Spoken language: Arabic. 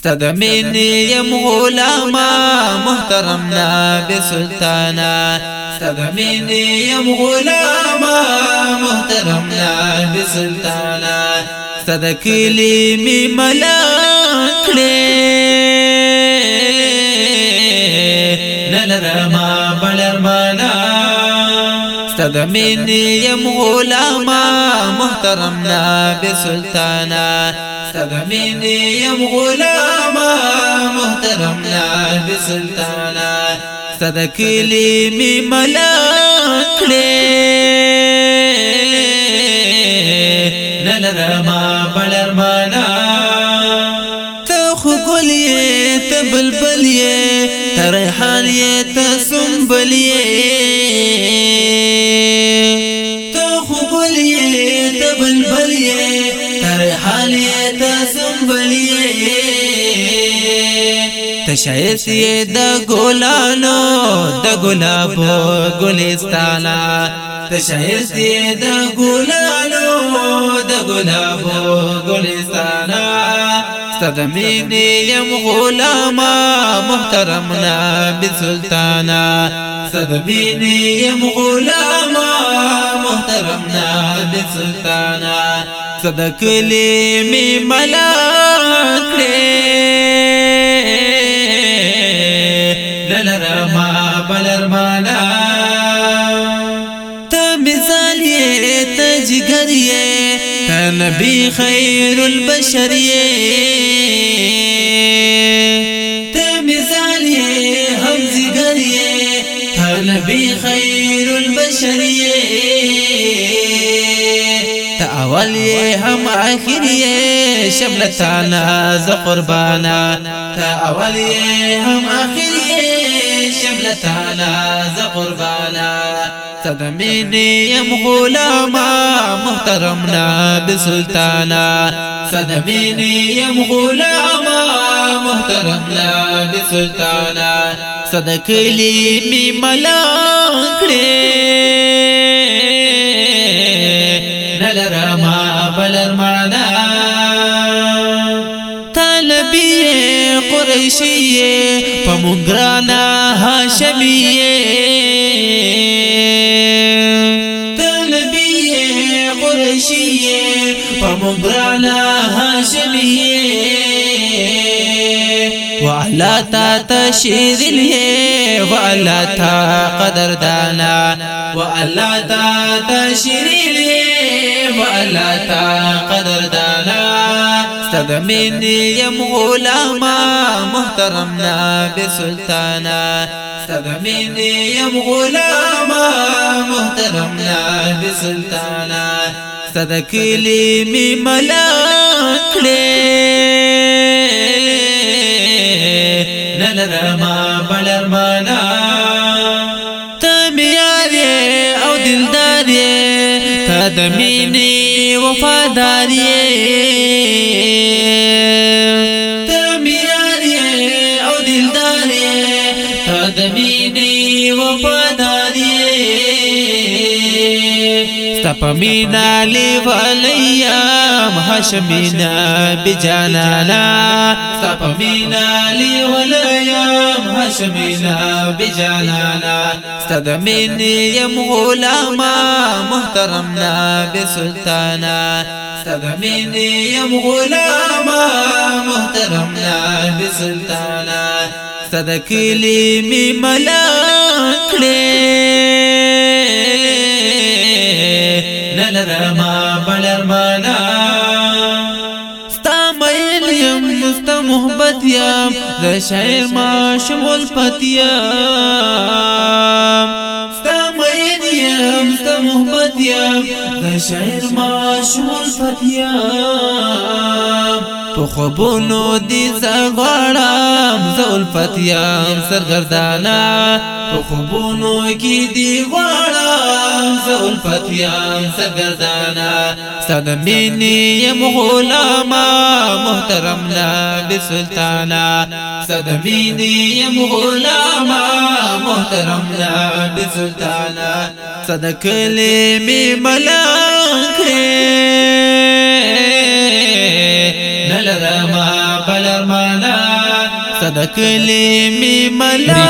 ستد من یم غلاما محترم ناب سلطانا ستد من یم غلاما محترم ناب سلطانا ستد کلی می ملکڑے نلرما بلرمانا. ستد من یم غلاما محترم ناب سلطانا ستد یم غلاما محترم نائب سلطانا صدقلی می ملک لے نلرما بلرمانا تا خوکولی تا بلبلی تا ریحانی تا سنبلی تشایس د ګلانو د ګلاب ګلستانا تشایس د ګلانو د ګلاب ګلستانا ستدمینی یم غلاما محترمنا بسلطانا ستدمینی یم غلاما محترمنا بسلطانا صدق لی می ملا جگر تا نبی خیر البشر تا تا نبی خیر تا شملتانا ز قربانا۔ تا اول یہ ہم آخر ز قربانا۔ صدمینی ام غلاما محترم ناب سلطانا. صدمینی ام غلاما محترم ناب سلطانا. صدقلی می ملان کڑی نلرما بلر مرنا طالبی قریشی پمگرانا حاشمی قریشی پمونگرانا هاشمی وعلا تا تشیر لیے وعلا تا قدر دانا. وعلا تا تشیر لیے وعلا تا قدر دانا. استد مني يم غلاما محترمنا بسلطانا استد مني يم غلاما محترمنا بسلطانا استد كلي مي ملاكلي نلرما بلرمانا تمياري أو دلداري تدميني وفاداري ستپمینا لی ولیم حشمینا بجانانا. ستپمینا لی ولیم حشمینا بجانانا. ستدمینی یم غلاما محترمنا بسلطانا. ستدمینی یم غلاما محترمنا بسلطانا. صدکلی می ملاکلی لرما بل ارمانا ستا ميل يم ستا محبت يم د شعر ما شمول پتيام ستا ميل يم ستا محبت يم د شعر ما شمول پتيام په خوبونو دي زغړم زول فتيام سرګردانا په خوبونو کې دي غړم زول فتیام سرګردانا ستد مینی یم غلاما محترمنا بسلطانا. ستد مینی یم غلاما محترمنا بسلطانا. صد کلمی ملانکری نلرما بل ارمانا صدق لی می ملا